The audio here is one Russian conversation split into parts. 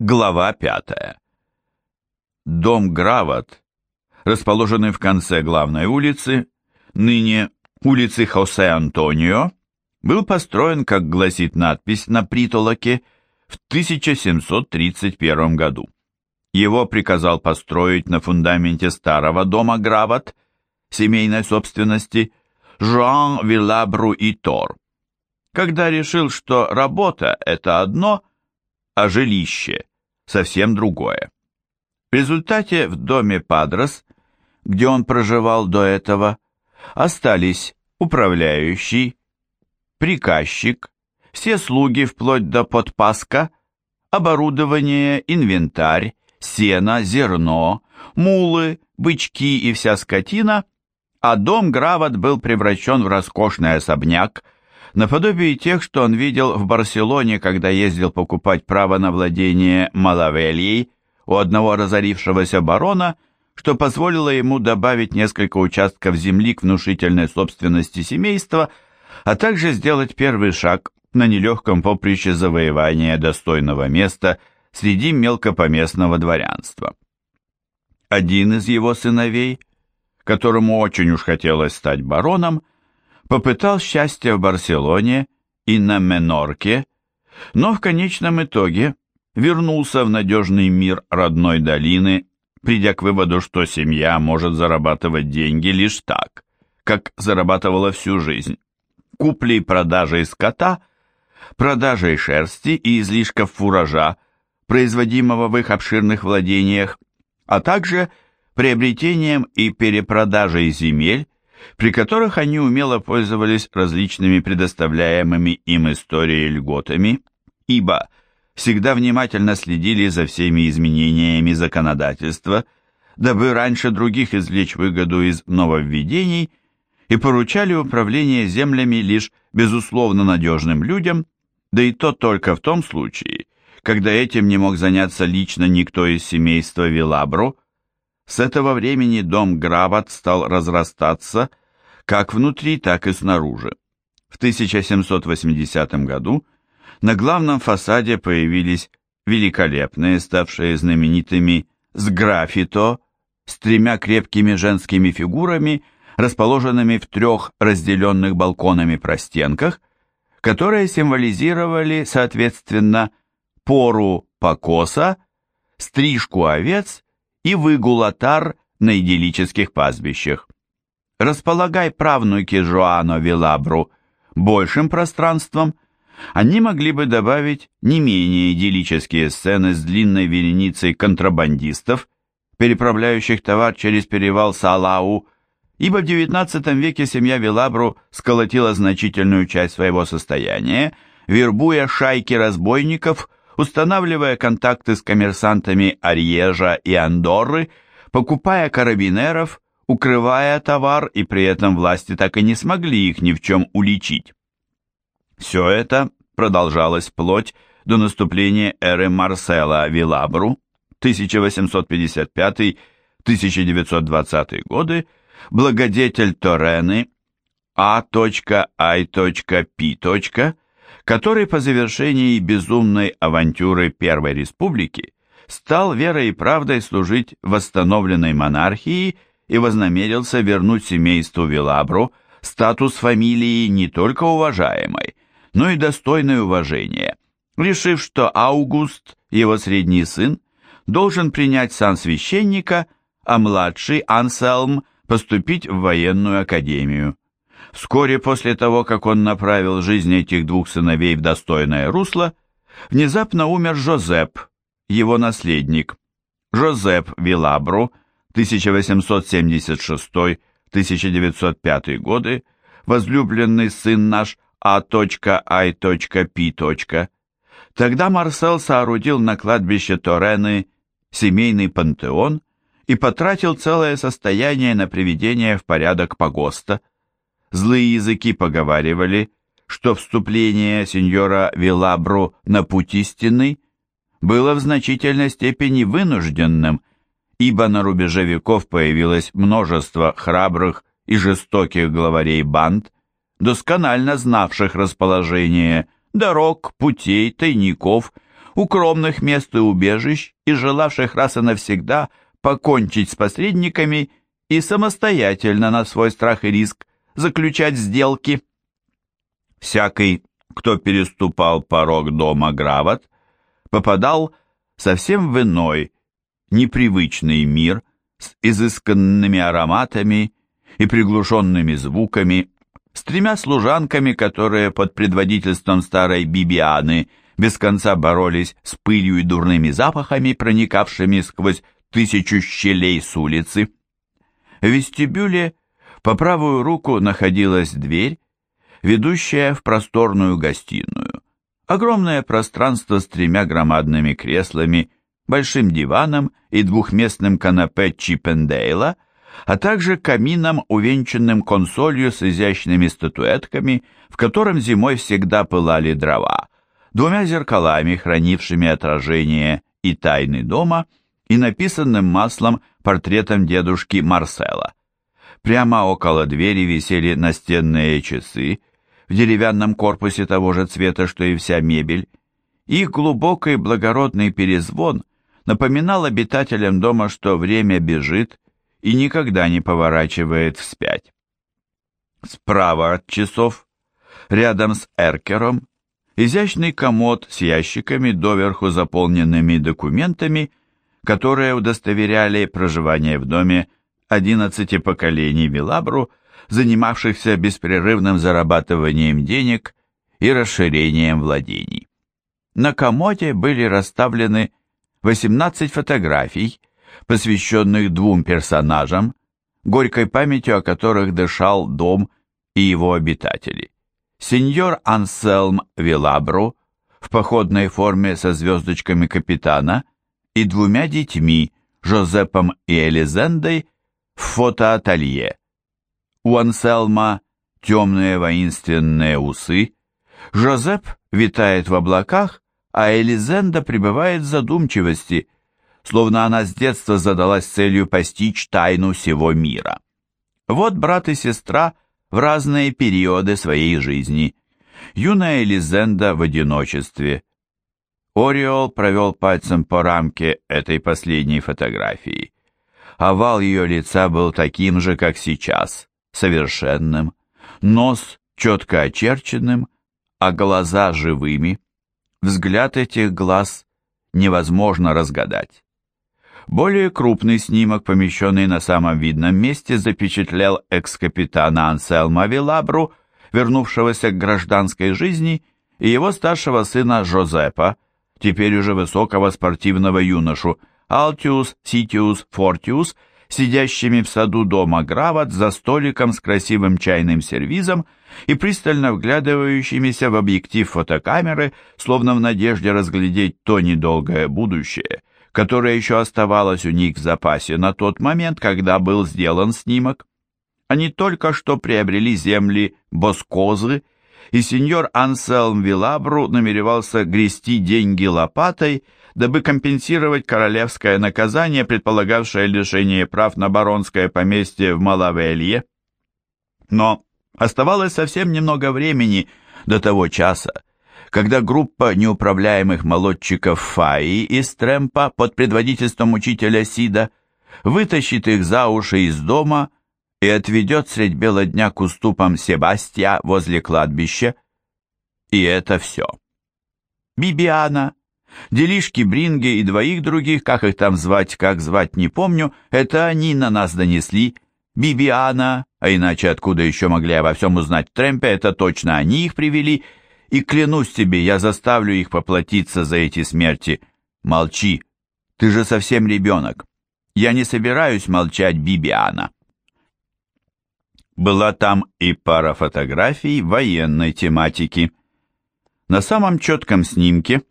Глава пятая. Дом Грават, расположенный в конце главной улицы, ныне улицы Хосе Антонио, был построен, как гласит надпись на притолоке, в 1731 году. Его приказал построить на фундаменте старого дома Грават, семейной собственности, Жуан Виллабру и Тор. Когда решил, что работа – это одно, а жилище – совсем другое. В результате в доме Падрос, где он проживал до этого, остались управляющий, приказчик, все слуги вплоть до подпаска, оборудование, инвентарь, сено, зерно, мулы, бычки и вся скотина, а дом Грават был превращен в роскошный особняк, наподобие тех, что он видел в Барселоне, когда ездил покупать право на владение Малавельей у одного разорившегося барона, что позволило ему добавить несколько участков земли к внушительной собственности семейства, а также сделать первый шаг на нелегком поприще завоевания достойного места среди мелкопоместного дворянства. Один из его сыновей, которому очень уж хотелось стать бароном, попытал счастье в Барселоне и на Менорке, но в конечном итоге вернулся в надежный мир родной долины, придя к выводу, что семья может зарабатывать деньги лишь так, как зарабатывала всю жизнь. Куплей-продажей скота, продажей шерсти и излишков фуража, производимого в их обширных владениях, а также приобретением и перепродажей земель, при которых они умело пользовались различными предоставляемыми им историей льготами, ибо всегда внимательно следили за всеми изменениями законодательства, дабы раньше других извлечь выгоду из нововведений и поручали управление землями лишь безусловно надежным людям, да и то только в том случае, когда этим не мог заняться лично никто из семейства Вилабро, с этого времени дом Грават стал разрастаться как внутри, так и снаружи. В 1780 году на главном фасаде появились великолепные, ставшие знаменитыми сграфито, с тремя крепкими женскими фигурами, расположенными в трех разделенных балконами простенках, которые символизировали, соответственно, пору покоса, стрижку овец и выгул отар на идиллических пастбищах. Располагай правнуки Жоано Вилабру большим пространством, они могли бы добавить не менее идиллические сцены с длинной вереницей контрабандистов, переправляющих товар через перевал Салау, ибо в XIX веке семья Вилабру сколотила значительную часть своего состояния, вербуя шайки разбойников, устанавливая контакты с коммерсантами Арьежа и Андорры, покупая карабинеров, укрывая товар, и при этом власти так и не смогли их ни в чем уличить. Все это продолжалось вплоть до наступления эры Марсела Вилабру 1855-1920 годы, благодетель Торены А.I.P. который по завершении безумной авантюры Первой Республики стал верой и правдой служить восстановленной монархии и вознамерился вернуть семейству Вилабру статус фамилии не только уважаемой, но и достойной уважения, решив, что Аугуст, его средний сын, должен принять сан священника, а младший Анселм поступить в военную академию. Вскоре после того, как он направил жизнь этих двух сыновей в достойное русло, внезапно умер Жозеп, его наследник. Жозеп Вилабру, 1876-1905 годы, возлюбленный сын наш А.I.P. Тогда Марсел соорудил на кладбище Торены семейный пантеон и потратил целое состояние на приведение в порядок погоста. Злые языки поговаривали, что вступление сеньора Вилабру на путь истинный было в значительной степени вынужденным, ибо на рубеже веков появилось множество храбрых и жестоких главарей банд, досконально знавших расположение дорог, путей, тайников, укромных мест и убежищ и желавших раз и навсегда покончить с посредниками и самостоятельно на свой страх и риск заключать сделки. Всякий, кто переступал порог дома Грават, попадал совсем в иной, непривычный мир с изысканными ароматами и приглушенными звуками, с тремя служанками, которые под предводительством старой Бибианы без конца боролись с пылью и дурными запахами, проникавшими сквозь тысячу щелей с улицы. В вестибюле по правую руку находилась дверь, ведущая в просторную гостиную. Огромное пространство с тремя громадными креслами, большим диваном и двухместным канапе Чиппендейла, а также камином, увенчанным консолью с изящными статуэтками, в котором зимой всегда пылали дрова, двумя зеркалами, хранившими отражение и тайны дома, и написанным маслом портретом дедушки Марсела. Прямо около двери висели настенные часы в деревянном корпусе того же цвета, что и вся мебель. Их глубокий благородный перезвон напоминал обитателям дома, что время бежит и никогда не поворачивает вспять. Справа от часов, рядом с эркером, изящный комод с ящиками, доверху заполненными документами, которые удостоверяли проживание в доме 11 поколений Вилабру, занимавшихся беспрерывным зарабатыванием денег и расширением владений. На комоде были расставлены 18 фотографий, посвященных двум персонажам, горькой памятью о которых дышал дом и его обитатели. Сеньор Анселм Вилабру в походной форме со звездочками капитана и двумя детьми, Жозепом и Элизендой, в фотоателье. У Анселма темные воинственные усы, Жозеп витает в облаках, а Элизенда пребывает в задумчивости, словно она с детства задалась целью постичь тайну всего мира. Вот брат и сестра в разные периоды своей жизни. Юная Элизенда в одиночестве. Ориол провел пальцем по рамке этой последней фотографии. Овал ее лица был таким же, как сейчас, совершенным, нос четко очерченным, а глаза живыми. Взгляд этих глаз невозможно разгадать. Более крупный снимок, помещенный на самом видном месте, запечатлел экс-капитана Анселма Вилабру, вернувшегося к гражданской жизни, и его старшего сына Жозепа, теперь уже высокого спортивного юношу, Алтиус, Ситиус, Фортиус, сидящими в саду дома Грават за столиком с красивым чайным сервизом и пристально вглядывающимися в объектив фотокамеры, словно в надежде разглядеть то недолгое будущее, которое еще оставалось у них в запасе на тот момент, когда был сделан снимок. Они только что приобрели земли Боскозы, и сеньор Анселм Вилабру намеревался грести деньги лопатой, дабы компенсировать королевское наказание, предполагавшее лишение прав на баронское поместье в Малавелье. Но оставалось совсем немного времени до того часа, когда группа неуправляемых молодчиков Фаи из Тремпа под предводительством учителя Сида вытащит их за уши из дома и отведет средь бела дня к уступам Себастья возле кладбища. И это все. Бибиана, делишки Бринге и двоих других, как их там звать, как звать, не помню, это они на нас донесли. Бибиана, а иначе откуда еще могли обо всем узнать Трэмпе, это точно они их привели, и клянусь тебе, я заставлю их поплатиться за эти смерти. Молчи, ты же совсем ребенок. Я не собираюсь молчать, Бибиана. Была там и пара фотографий военной тематики. На самом четком снимке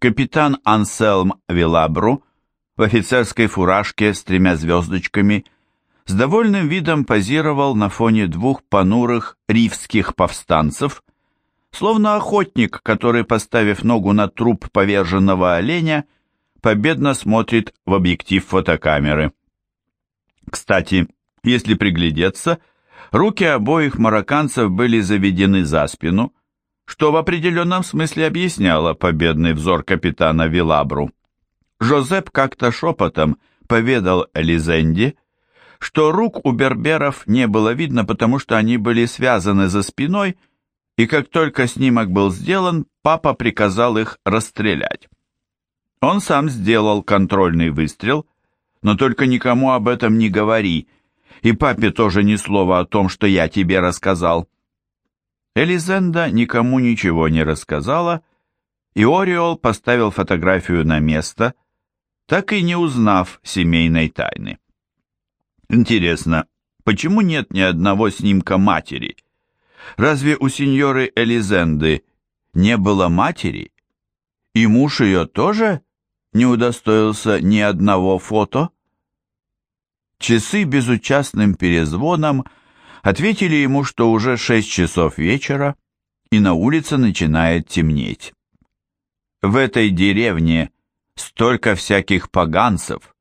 капитан Анселм Вилабру в офицерской фуражке с тремя звездочками с довольным видом позировал на фоне двух понурых ривских повстанцев, словно охотник, который, поставив ногу на труп поверженного оленя, победно смотрит в объектив фотокамеры. Кстати, если приглядеться – Руки обоих марокканцев были заведены за спину, что в определенном смысле объясняло победный взор капитана Вилабру. Жозеп как-то шепотом поведал Элизенде, что рук у берберов не было видно, потому что они были связаны за спиной, и как только снимок был сделан, папа приказал их расстрелять. Он сам сделал контрольный выстрел, но только никому об этом не говори, и папе тоже ни слова о том, что я тебе рассказал. Элизенда никому ничего не рассказала, и Ориол поставил фотографию на место, так и не узнав семейной тайны. Интересно, почему нет ни одного снимка матери? Разве у сеньоры Элизенды не было матери? И муж ее тоже не удостоился ни одного фото? Часы безучастным перезвоном ответили ему, что уже шесть часов вечера, и на улице начинает темнеть. В этой деревне столько всяких поганцев.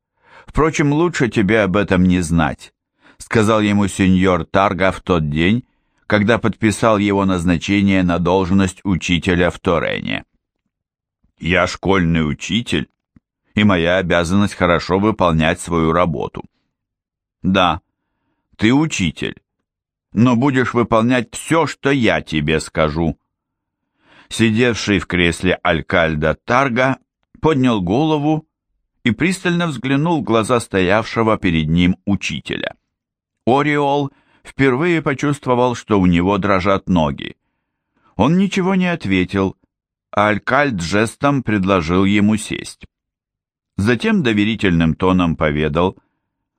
Впрочем, лучше тебе об этом не знать, сказал ему сеньор Тарга в тот день, когда подписал его назначение на должность учителя в Торене. Я школьный учитель, и моя обязанность хорошо выполнять свою работу. Да, ты учитель, но будешь выполнять все, что я тебе скажу. Сидевший в кресле Алькальда Тарга поднял голову и пристально взглянул в глаза стоявшего перед ним учителя. Ориол впервые почувствовал, что у него дрожат ноги. Он ничего не ответил, а Алькальд жестом предложил ему сесть. Затем доверительным тоном поведал,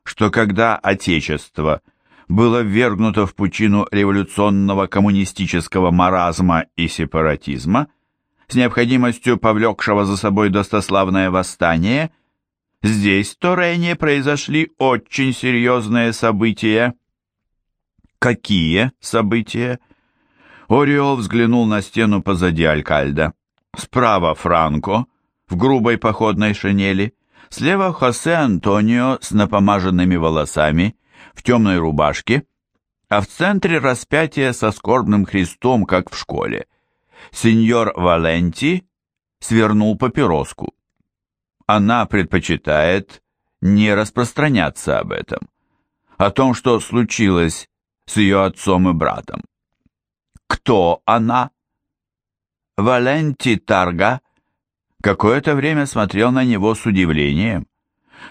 что когда Отечество было ввергнуто в пучину революционного коммунистического маразма и сепаратизма, с необходимостью повлекшего за собой достославное восстание, здесь в Торене произошли очень серьезные события. Какие события? Ориол взглянул на стену позади Алькальда. Справа Франко, в грубой походной шинели, Слева Хосе Антонио с напомаженными волосами, в темной рубашке, а в центре распятие со скорбным крестом, как в школе. Сеньор Валенти свернул папироску. Она предпочитает не распространяться об этом, о том, что случилось с ее отцом и братом. Кто она? Валенти Тарга какое-то время смотрел на него с удивлением.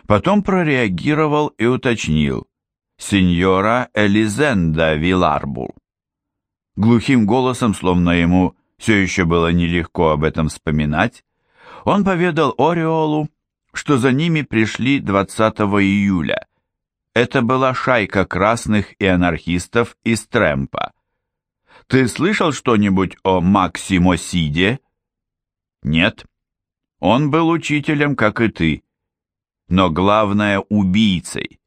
Потом прореагировал и уточнил. «Сеньора Элизенда Виларбул». Глухим голосом, словно ему все еще было нелегко об этом вспоминать, он поведал Ореолу, что за ними пришли 20 июля. Это была шайка красных и анархистов из Трэмпа. «Ты слышал что-нибудь о Максимо Сиде?» «Нет». Он был учителем, как и ты, но главное убийцей.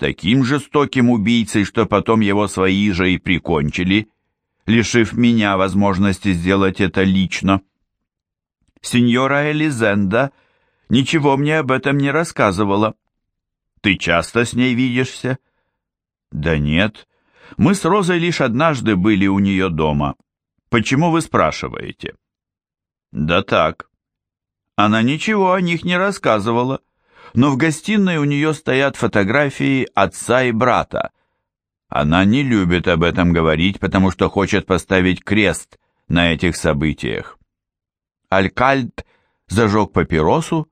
Таким жестоким убийцей, что потом его свои же и прикончили, лишив меня возможности сделать это лично. Сеньора Элизенда ничего мне об этом не рассказывала. Ты часто с ней видишься? Да нет. Мы с Розой лишь однажды были у нее дома. Почему вы спрашиваете? Да так. Она ничего о них не рассказывала, но в гостиной у нее стоят фотографии отца и брата. Она не любит об этом говорить, потому что хочет поставить крест на этих событиях. Алькальд зажег папиросу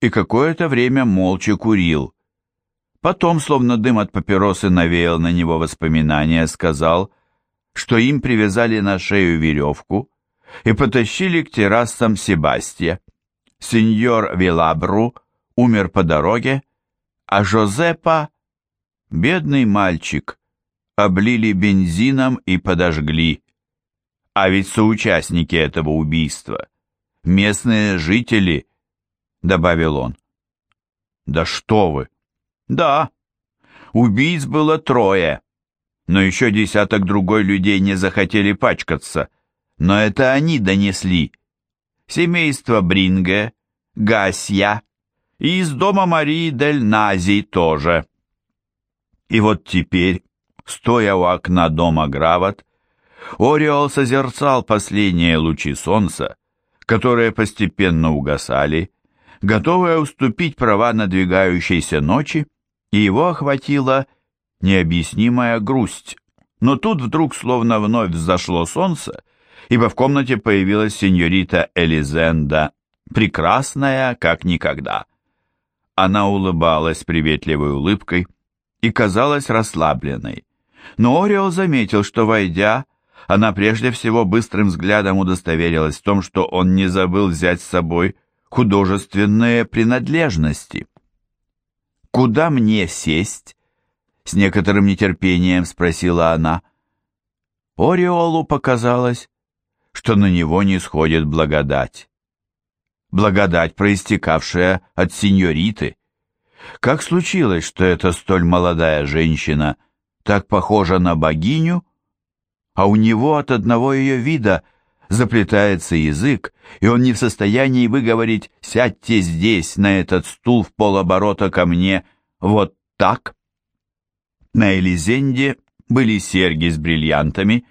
и какое-то время молча курил. Потом, словно дым от папиросы навеял на него воспоминания, сказал, что им привязали на шею веревку и потащили к террасам Себастья. Сеньор Вилабру умер по дороге, а Жозепа, бедный мальчик, облили бензином и подожгли. А ведь соучастники этого убийства — местные жители, — добавил он. Да что вы! Да, убийц было трое, но еще десяток другой людей не захотели пачкаться, но это они донесли семейство Бринге, Гасья и из дома Марии Дель Нази тоже. И вот теперь, стоя у окна дома Грават, Ориол созерцал последние лучи солнца, которые постепенно угасали, готовые уступить права надвигающейся ночи, и его охватила необъяснимая грусть. Но тут вдруг словно вновь взошло солнце, ибо в комнате появилась сеньорита Элизенда, прекрасная, как никогда. Она улыбалась приветливой улыбкой и казалась расслабленной. Но Ориол заметил, что, войдя, она прежде всего быстрым взглядом удостоверилась в том, что он не забыл взять с собой художественные принадлежности. «Куда мне сесть?» — с некоторым нетерпением спросила она. Ориолу показалось, что на него не сходит благодать. Благодать, проистекавшая от сеньориты. Как случилось, что эта столь молодая женщина так похожа на богиню, а у него от одного ее вида заплетается язык, и он не в состоянии выговорить «сядьте здесь, на этот стул в полоборота ко мне, вот так». На Элизенде были серьги с бриллиантами,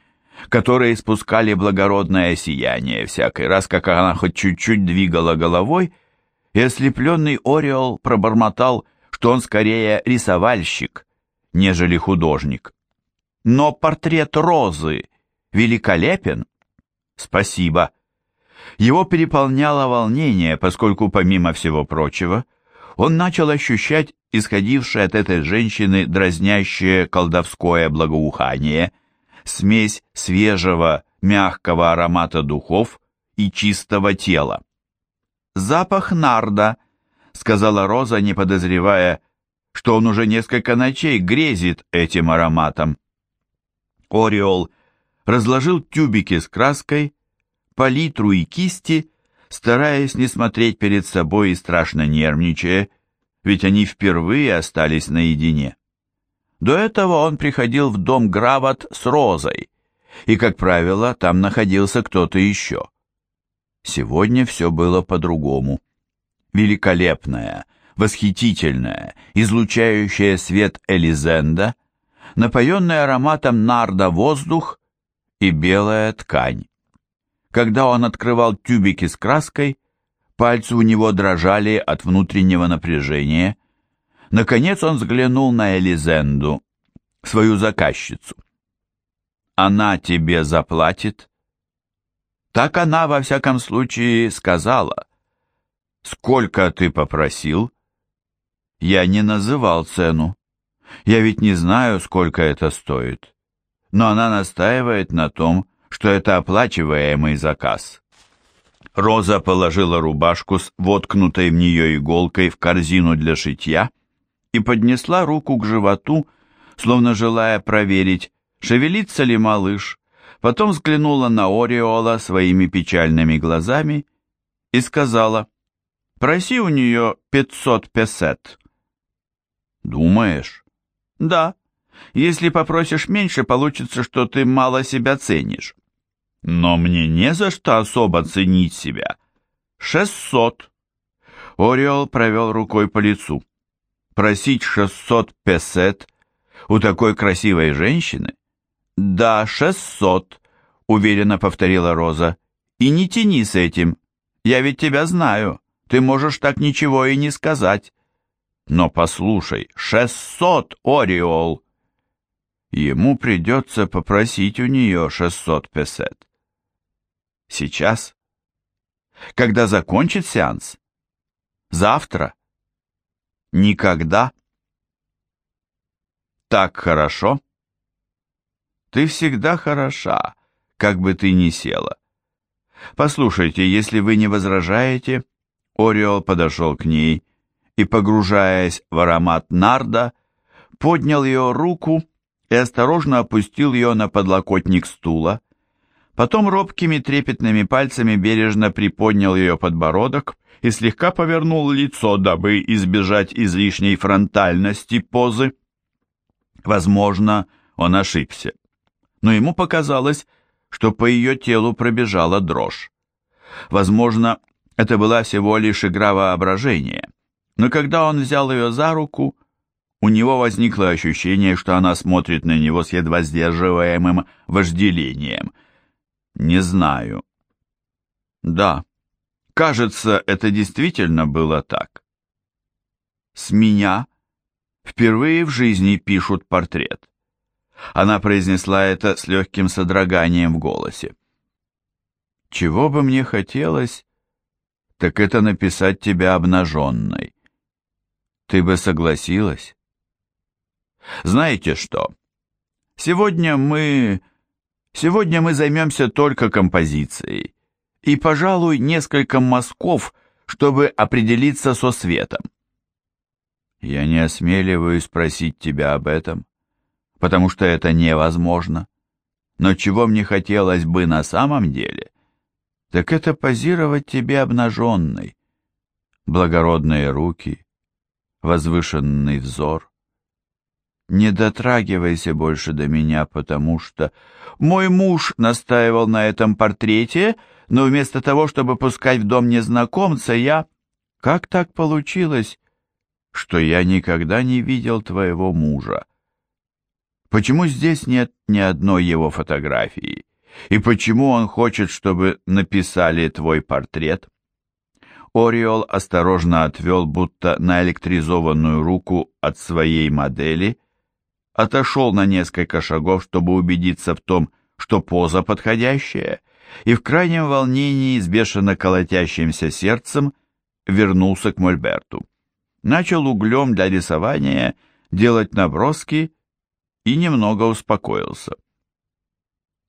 которые испускали благородное сияние всякий раз, как она хоть чуть-чуть двигала головой, и ослепленный Ореол пробормотал, что он скорее рисовальщик, нежели художник. Но портрет Розы великолепен. Спасибо. Его переполняло волнение, поскольку, помимо всего прочего, он начал ощущать исходившее от этой женщины дразнящее колдовское благоухание, смесь свежего, мягкого аромата духов и чистого тела. «Запах нарда», — сказала Роза, не подозревая, что он уже несколько ночей грезит этим ароматом. Ореол разложил тюбики с краской, палитру и кисти, стараясь не смотреть перед собой и страшно нервничая, ведь они впервые остались наедине. До этого он приходил в дом Грават с Розой, и, как правило, там находился кто-то еще. Сегодня все было по-другому. Великолепная, восхитительная, излучающая свет Элизенда, напоенный ароматом нарда воздух и белая ткань. Когда он открывал тюбики с краской, пальцы у него дрожали от внутреннего напряжения. Наконец он взглянул на Элизенду, свою заказчицу. «Она тебе заплатит?» Так она, во всяком случае, сказала. «Сколько ты попросил?» Я не называл цену. Я ведь не знаю, сколько это стоит. Но она настаивает на том, что это оплачиваемый заказ. Роза положила рубашку с воткнутой в нее иголкой в корзину для шитья и поднесла руку к животу, словно желая проверить, шевелится ли малыш, потом взглянула на Ореола своими печальными глазами и сказала, «Проси у нее пятьсот песет». «Думаешь?» «Да. Если попросишь меньше, получится, что ты мало себя ценишь». «Но мне не за что особо ценить себя. Шестьсот». Ориол провел рукой по лицу. «Просить шестьсот песет у такой красивой женщины?» «Да, шестьсот», — уверенно повторила Роза. «И не тяни с этим. Я ведь тебя знаю. Ты можешь так ничего и не сказать». Но послушай, шестьсот Ориол! Ему придется попросить у нее шестьсот песет. Сейчас? Когда закончит сеанс? Завтра? Никогда? Так хорошо? Ты всегда хороша, как бы ты ни села. Послушайте, если вы не возражаете, Ориол подошел к ней и, погружаясь в аромат нарда, поднял ее руку и осторожно опустил ее на подлокотник стула. Потом робкими трепетными пальцами бережно приподнял ее подбородок и слегка повернул лицо, дабы избежать излишней фронтальности позы. Возможно, он ошибся, но ему показалось, что по ее телу пробежала дрожь. Возможно, это была всего лишь игра воображения но когда он взял ее за руку, У него возникло ощущение, что она смотрит на него с едва сдерживаемым вожделением. Не знаю. Да, кажется, это действительно было так. С меня впервые в жизни пишут портрет. Она произнесла это с легким содроганием в голосе. Чего бы мне хотелось, так это написать тебя обнаженной. Ты бы согласилась? Знаете что? Сегодня мы... Сегодня мы займемся только композицией. И, пожалуй, несколько мазков, чтобы определиться со светом. Я не осмеливаюсь спросить тебя об этом, потому что это невозможно. Но чего мне хотелось бы на самом деле, так это позировать тебе обнаженной. Благородные руки, возвышенный взор. Не дотрагивайся больше до меня, потому что мой муж настаивал на этом портрете, но вместо того, чтобы пускать в дом незнакомца, я... Как так получилось, что я никогда не видел твоего мужа? Почему здесь нет ни одной его фотографии? И почему он хочет, чтобы написали твой портрет? Ориол осторожно отвел будто наэлектризованную руку от своей модели, отошел на несколько шагов, чтобы убедиться в том, что поза подходящая, и в крайнем волнении с бешено колотящимся сердцем вернулся к Мольберту. Начал углем для рисования делать наброски и немного успокоился.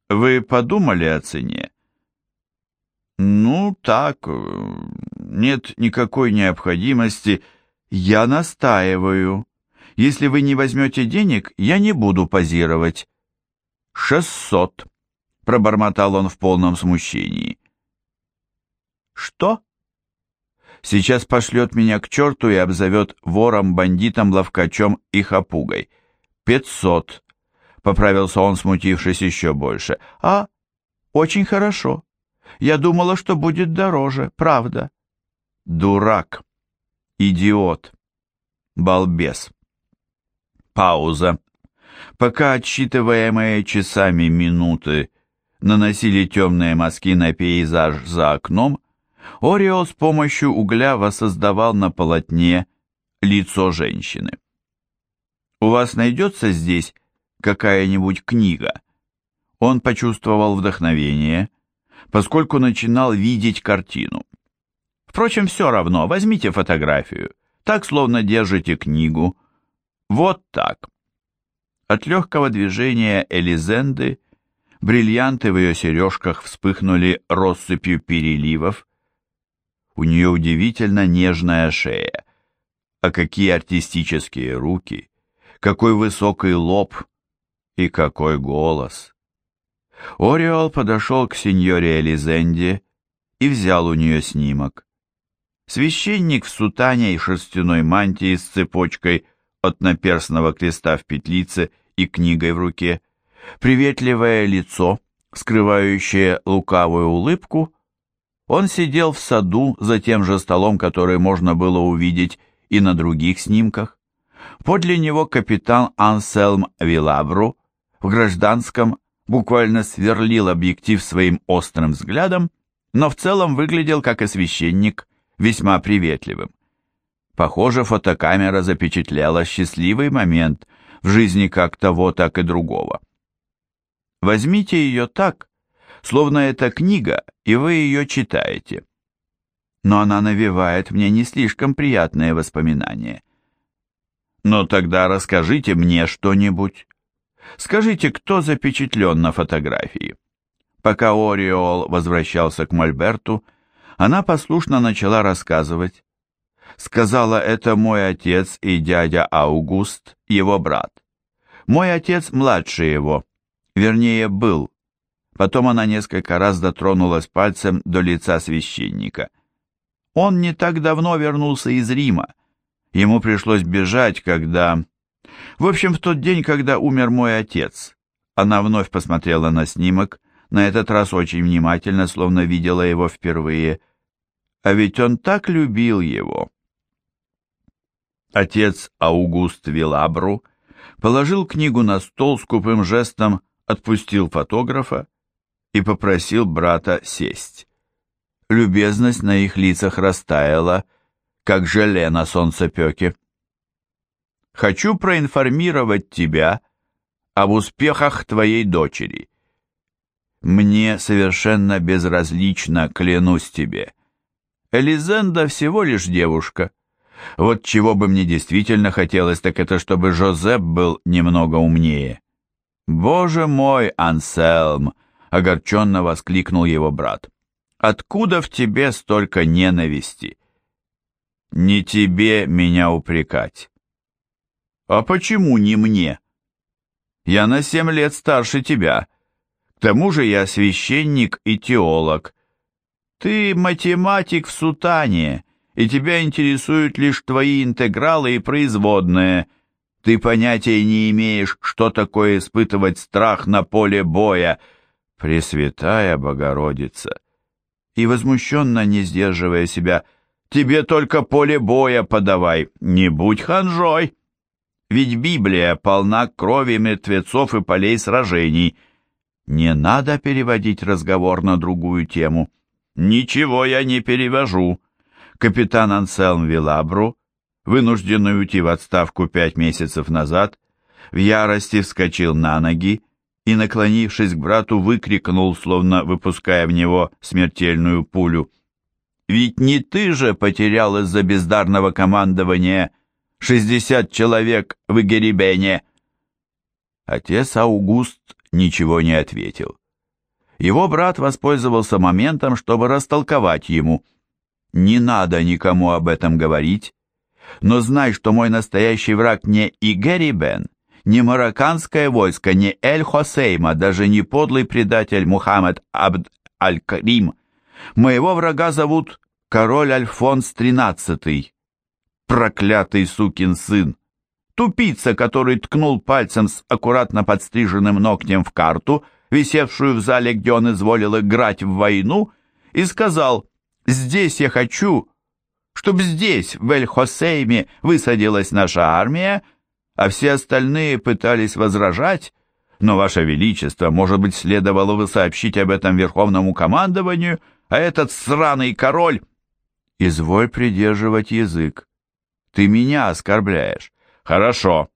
Вы подумали о цене? Ну, так, нет никакой необходимости. Я настаиваю. Если вы не возьмете денег, я не буду позировать. Шестьсот, пробормотал он в полном смущении. Что? Сейчас пошлет меня к черту и обзовет вором, бандитом, ловкачом и хапугой. Пятьсот, Поправился он, смутившись еще больше. А, очень хорошо. Я думала, что будет дороже, правда. Дурак. Идиот. Балбес. Пауза. Пока отсчитываемые часами минуты наносили темные мазки на пейзаж за окном, Ориол с помощью угля воссоздавал на полотне лицо женщины. «У вас найдется здесь какая-нибудь книга. Он почувствовал вдохновение, поскольку начинал видеть картину. Впрочем, все равно, возьмите фотографию, так словно держите книгу. Вот так. От легкого движения Элизенды бриллианты в ее сережках вспыхнули россыпью переливов. У нее удивительно нежная шея. А какие артистические руки! Какой высокий лоб! И какой голос! Ориол подошел к сеньоре Элизенде и взял у нее снимок. Священник в сутане и шерстяной мантии с цепочкой от наперстного креста в петлице и книгой в руке, приветливое лицо, скрывающее лукавую улыбку, он сидел в саду за тем же столом, который можно было увидеть и на других снимках. Подле него капитан Анселм Вилабру в гражданском буквально сверлил объектив своим острым взглядом, но в целом выглядел, как и священник, весьма приветливым. Похоже, фотокамера запечатлела счастливый момент в жизни как того, так и другого. Возьмите ее так, словно это книга, и вы ее читаете. Но она навевает мне не слишком приятные воспоминания. Но тогда расскажите мне что-нибудь. Скажите, кто запечатлен на фотографии?» Пока Ориол возвращался к Мольберту, она послушно начала рассказывать. Сказала это мой отец и дядя Аугуст, его брат. Мой отец младше его, вернее, был. Потом она несколько раз дотронулась пальцем до лица священника. Он не так давно вернулся из Рима. Ему пришлось бежать, когда... В общем, в тот день, когда умер мой отец, она вновь посмотрела на снимок, на этот раз очень внимательно, словно видела его впервые. А ведь он так любил его. Отец Аугуст Вилабру положил книгу на стол, скупым жестом отпустил фотографа и попросил брата сесть. Любезность на их лицах растаяла, как желе на солнцепеке. «Хочу проинформировать тебя об успехах твоей дочери. Мне совершенно безразлично, клянусь тебе. Элизенда всего лишь девушка. Вот чего бы мне действительно хотелось, так это чтобы Жозеп был немного умнее. «Боже мой, Анселм!» — огорченно воскликнул его брат. «Откуда в тебе столько ненависти?» «Не тебе меня упрекать». «А почему не мне?» «Я на семь лет старше тебя. К тому же я священник и теолог. Ты математик в сутане, и тебя интересуют лишь твои интегралы и производные». Ты понятия не имеешь, что такое испытывать страх на поле боя, Пресвятая Богородица. И возмущенно, не сдерживая себя, тебе только поле боя подавай, не будь ханжой. Ведь Библия полна крови мертвецов и полей сражений. Не надо переводить разговор на другую тему. Ничего я не перевожу. Капитан Анселм Вилабру вынужденный уйти в отставку пять месяцев назад, в ярости вскочил на ноги и, наклонившись к брату, выкрикнул, словно выпуская в него смертельную пулю. «Ведь не ты же потерял из-за бездарного командования шестьдесят человек в Игерибене!» Отец Аугуст ничего не ответил. Его брат воспользовался моментом, чтобы растолковать ему. «Не надо никому об этом говорить но знай, что мой настоящий враг не Игери Бен, не марокканское войско, не Эль-Хосейма, даже не подлый предатель Мухаммед Абд Аль-Карим. Моего врага зовут король Альфонс XIII. Проклятый сукин сын! Тупица, который ткнул пальцем с аккуратно подстриженным ногтем в карту, висевшую в зале, где он изволил играть в войну, и сказал «Здесь я хочу, чтобы здесь, в Эль-Хосейме, высадилась наша армия, а все остальные пытались возражать, но, Ваше Величество, может быть, следовало бы сообщить об этом Верховному командованию, а этот сраный король... Изволь придерживать язык. Ты меня оскорбляешь. Хорошо.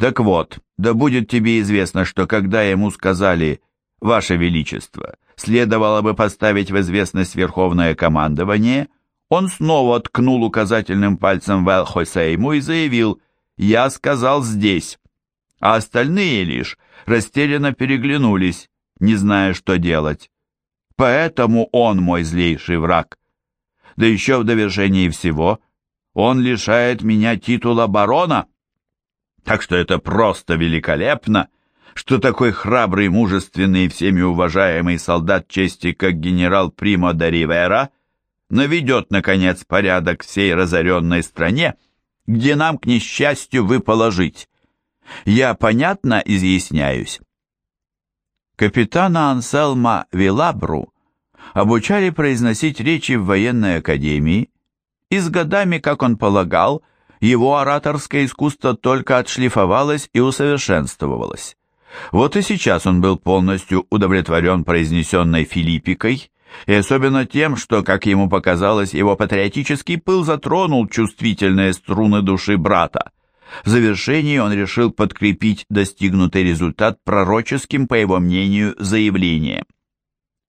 Так вот, да будет тебе известно, что когда ему сказали «Ваше Величество», следовало бы поставить в известность Верховное командование — он снова ткнул указательным пальцем в Эл-Хосейму и заявил «Я сказал здесь», а остальные лишь растерянно переглянулись, не зная, что делать. Поэтому он мой злейший враг. Да еще в довершении всего он лишает меня титула барона. Так что это просто великолепно, что такой храбрый, мужественный и всеми уважаемый солдат чести, как генерал Примо де Ривера, наведет, наконец, порядок всей разоренной стране, где нам, к несчастью, выпало жить. Я понятно изъясняюсь. Капитана Анселма Вилабру обучали произносить речи в военной академии, и с годами, как он полагал, его ораторское искусство только отшлифовалось и усовершенствовалось. Вот и сейчас он был полностью удовлетворен произнесенной Филиппикой и особенно тем, что, как ему показалось, его патриотический пыл затронул чувствительные струны души брата. В завершении он решил подкрепить достигнутый результат пророческим, по его мнению, заявлением.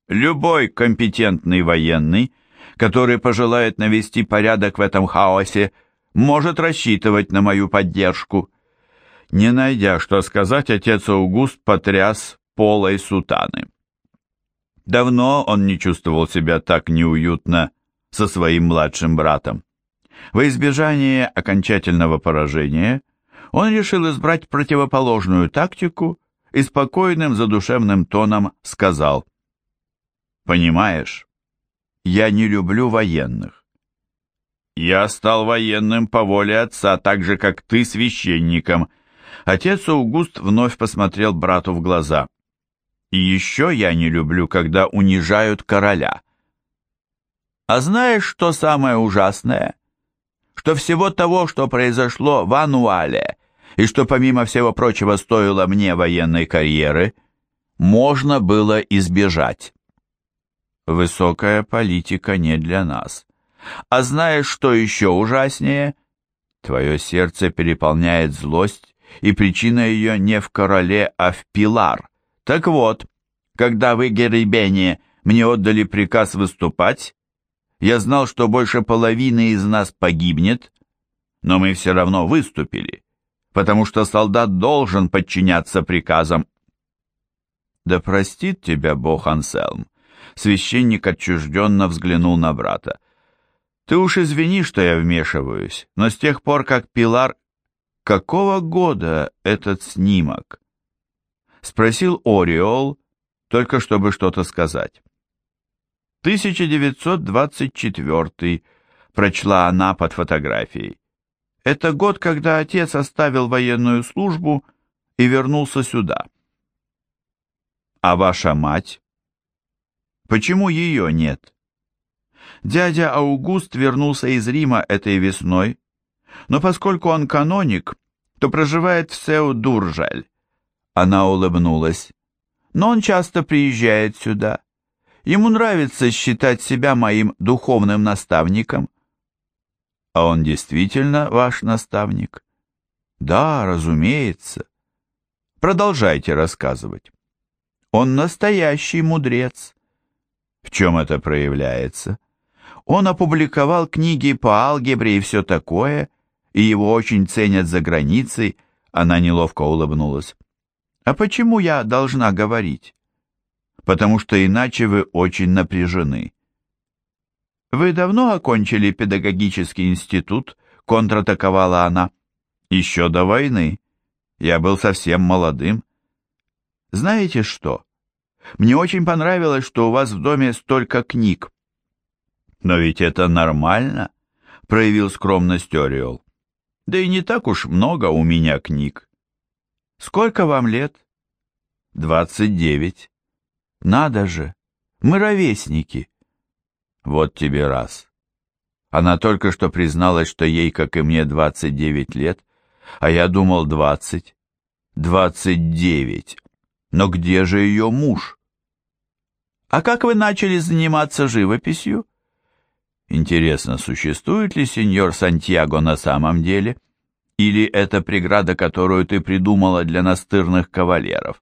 «Любой компетентный военный, который пожелает навести порядок в этом хаосе, может рассчитывать на мою поддержку». Не найдя, что сказать, отец Аугуст потряс полой сутаны. Давно он не чувствовал себя так неуютно со своим младшим братом. Во избежание окончательного поражения он решил избрать противоположную тактику и спокойным задушевным тоном сказал «Понимаешь, я не люблю военных. Я стал военным по воле отца, так же, как ты священником». Отец Аугуст вновь посмотрел брату в глаза. И еще я не люблю, когда унижают короля. А знаешь, что самое ужасное? что всего того, что произошло в Ануале, и что, помимо всего прочего, стоило мне военной карьеры, можно было избежать. Высокая политика не для нас. А знаешь, что еще ужаснее? Твое сердце переполняет злость, и причина ее не в короле, а в Пилар. Так вот, когда вы, Герибене, мне отдали приказ выступать, я знал, что больше половины из нас погибнет, но мы все равно выступили, потому что солдат должен подчиняться приказам. Да простит тебя Бог, Анселм. Священник отчужденно взглянул на брата. Ты уж извини, что я вмешиваюсь, но с тех пор, как Пилар... Какого года этот снимок? Спросил Ориол, только чтобы что-то сказать. 1924 прочла она под фотографией. Это год, когда отец оставил военную службу и вернулся сюда. А ваша мать? Почему ее нет? Дядя Аугуст вернулся из Рима этой весной, но поскольку он каноник, то проживает в Сеу-Дуржаль. Она улыбнулась. Но он часто приезжает сюда. Ему нравится считать себя моим духовным наставником. А он действительно ваш наставник? Да, разумеется. Продолжайте рассказывать. Он настоящий мудрец. В чем это проявляется? Он опубликовал книги по алгебре и все такое, и его очень ценят за границей, она неловко улыбнулась. А почему я должна говорить? потому что иначе вы очень напряжены. «Вы давно окончили педагогический институт?» — контратаковала она. «Еще до войны. Я был совсем молодым. Знаете что? Мне очень понравилось, что у вас в доме столько книг». «Но ведь это нормально», — проявил скромность Ориол. «Да и не так уж много у меня книг». «Сколько вам лет?» «Двадцать девять». Надо же, мы ровесники. Вот тебе раз. Она только что призналась, что ей, как и мне, 29 лет, а я думал 20. 29. Но где же ее муж? А как вы начали заниматься живописью? Интересно, существует ли сеньор Сантьяго на самом деле? Или это преграда, которую ты придумала для настырных кавалеров?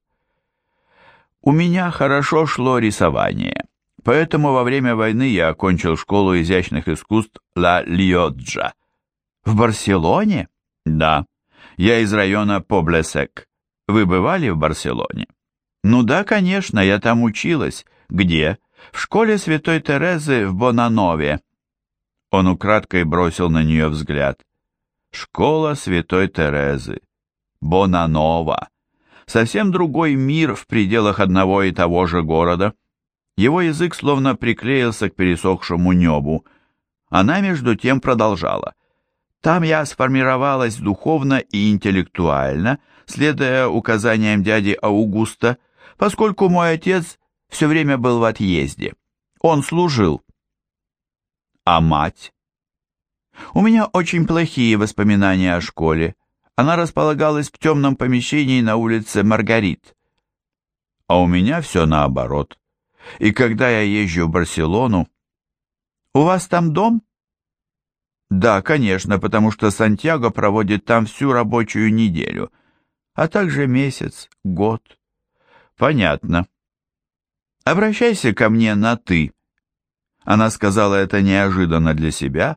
У меня хорошо шло рисование, поэтому во время войны я окончил школу изящных искусств Ла Лиоджа. В Барселоне? Да. Я из района Поблесек. Вы бывали в Барселоне? Ну да, конечно, я там училась. Где? В школе Святой Терезы в Бонанове. Он украдкой бросил на нее взгляд. Школа Святой Терезы. Бонанова совсем другой мир в пределах одного и того же города. Его язык словно приклеился к пересохшему небу. Она, между тем, продолжала. Там я сформировалась духовно и интеллектуально, следуя указаниям дяди Аугуста, поскольку мой отец все время был в отъезде. Он служил. А мать? У меня очень плохие воспоминания о школе. Она располагалась в темном помещении на улице Маргарит. А у меня все наоборот. И когда я езжу в Барселону... У вас там дом? Да, конечно, потому что Сантьяго проводит там всю рабочую неделю, а также месяц, год. Понятно. Обращайся ко мне на «ты». Она сказала это неожиданно для себя,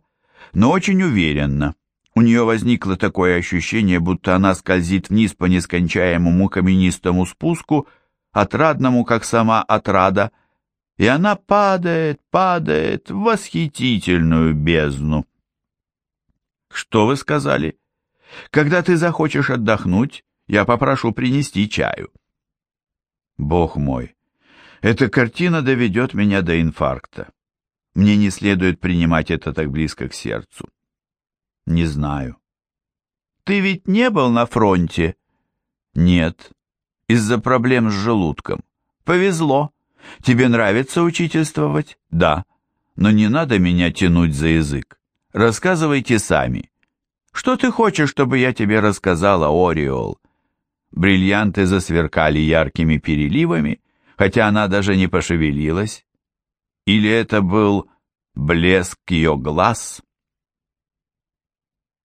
но очень уверенно. У нее возникло такое ощущение, будто она скользит вниз по нескончаемому каменистому спуску, отрадному, как сама отрада, и она падает, падает в восхитительную бездну. «Что вы сказали? Когда ты захочешь отдохнуть, я попрошу принести чаю». «Бог мой, эта картина доведет меня до инфаркта. Мне не следует принимать это так близко к сердцу. Не знаю. Ты ведь не был на фронте? Нет. Из-за проблем с желудком. Повезло. Тебе нравится учительствовать? Да. Но не надо меня тянуть за язык. Рассказывайте сами. Что ты хочешь, чтобы я тебе рассказала, Ориол? Бриллианты засверкали яркими переливами, хотя она даже не пошевелилась. Или это был блеск ее глаз?